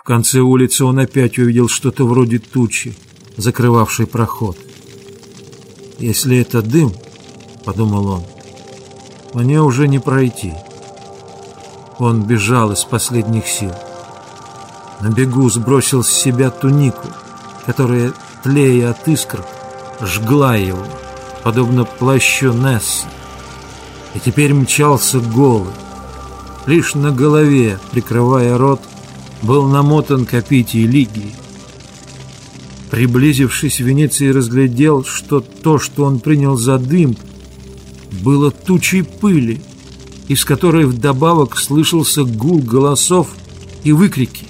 В конце улицы он опять увидел что-то вроде тучи, закрывавшей проход. «Если это дым, — подумал он, — мне уже не пройти». Он бежал из последних сил. На бегу сбросил с себя тунику, которая, тлея от искр, жгла его, подобно плащу Несса, и теперь мчался голый. Лишь на голове, прикрывая рот, был намотан копитий Лигии. Приблизившись, Венеции разглядел, что то, что он принял за дым, было тучей пыли, из которой вдобавок слышался гул голосов и выкрики.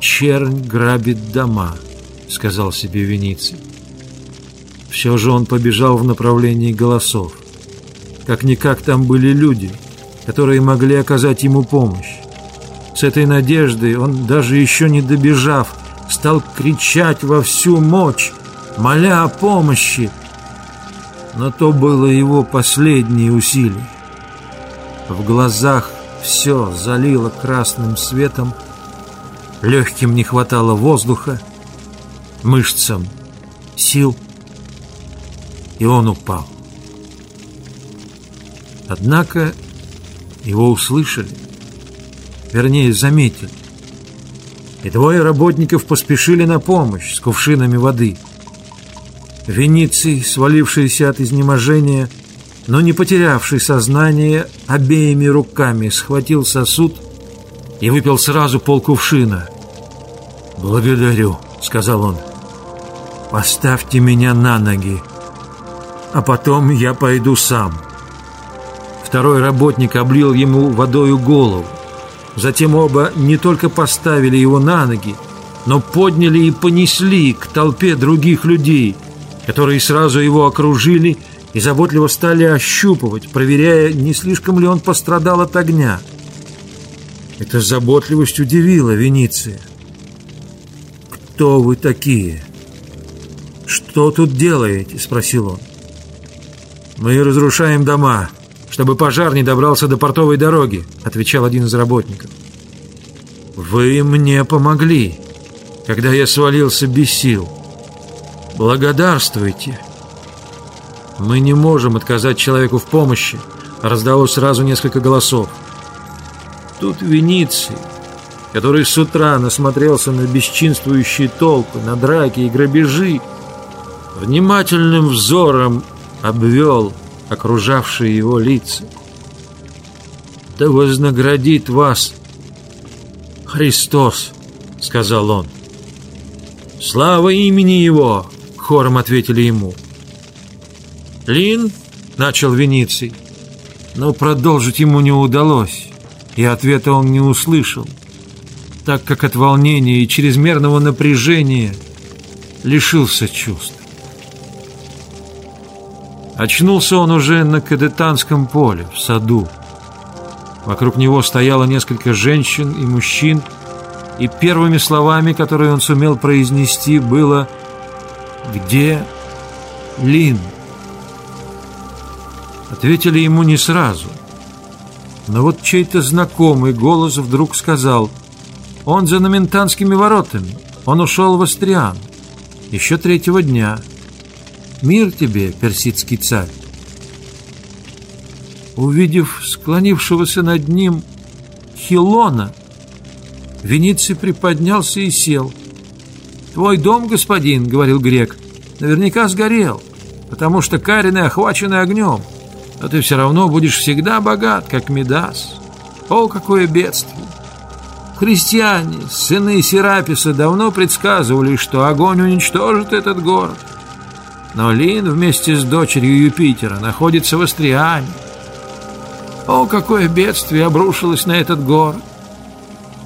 «Чернь грабит дома», — сказал себе Вениций. Все же он побежал в направлении голосов. Как-никак там были люди, которые могли оказать ему помощь. С этой надеждой он, даже еще не добежав, стал кричать во всю мощь, моля о помощи. Но то было его последнее усилие. В глазах все залило красным светом, легким не хватало воздуха, мышцам сил, и он упал. Однако его услышали, вернее, заметили. И двое работников поспешили на помощь с кувшинами воды. Вениций, свалившийся от изнеможения, но не потерявший сознание, обеими руками схватил сосуд и выпил сразу полкувшина. «Благодарю», — сказал он. «Поставьте меня на ноги, а потом я пойду сам». Второй работник облил ему водою голову. Затем оба не только поставили его на ноги, но подняли и понесли к толпе других людей, которые сразу его окружили и заботливо стали ощупывать, проверяя, не слишком ли он пострадал от огня. Эта заботливость удивила Вениция. «Кто вы такие? Что тут делаете?» – спросил он. «Мы разрушаем дома», чтобы пожар не добрался до портовой дороги», — отвечал один из работников. «Вы мне помогли, когда я свалился без сил. Благодарствуйте». «Мы не можем отказать человеку в помощи», — раздалось сразу несколько голосов. Тут Вениций, который с утра насмотрелся на бесчинствующие толпы, на драки и грабежи, внимательным взором обвел окружавшие его лица. «Да вознаградит вас Христос!» — сказал он. «Слава имени Его!» — хором ответили ему. «Лин?» — начал Вениций. Но продолжить ему не удалось, и ответа он не услышал, так как от волнения и чрезмерного напряжения лишился чувств. Очнулся он уже на Кадетанском поле, в саду. Вокруг него стояло несколько женщин и мужчин, и первыми словами, которые он сумел произнести, было «Где Лин?» Ответили ему не сразу. Но вот чей-то знакомый голос вдруг сказал «Он за Номентанскими воротами, он ушел в Астриан, еще третьего дня». Мир тебе, персидский царь!» Увидев склонившегося над ним Хилона, Вениций приподнялся и сел. «Твой дом, господин, — говорил грек, — наверняка сгорел, потому что Карины охвачены огнем, но ты все равно будешь всегда богат, как Медас. О, какое бедствие! Христиане, сыны Сераписа, давно предсказывали, что огонь уничтожит этот город. Но Лин вместе с дочерью Юпитера находится в Астриане. О, какое бедствие обрушилось на этот город!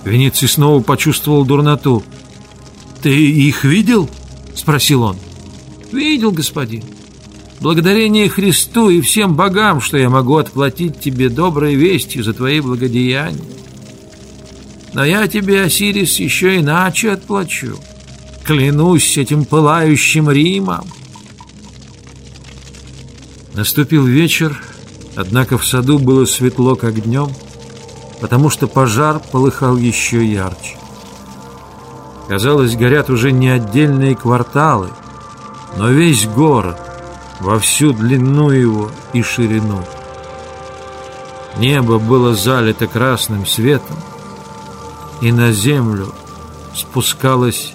Венеций снова почувствовал дурноту. «Ты их видел?» — спросил он. «Видел, господин. Благодарение Христу и всем богам, что я могу отплатить тебе доброй вестью за твои благодеяния. Но я тебе, Осирис, еще иначе отплачу. Клянусь этим пылающим Римом, Наступил вечер, однако в саду было светло, как днем, потому что пожар полыхал еще ярче. Казалось, горят уже не отдельные кварталы, но весь город во всю длину его и ширину. Небо было залито красным светом, и на землю спускалась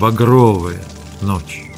багровая ночь.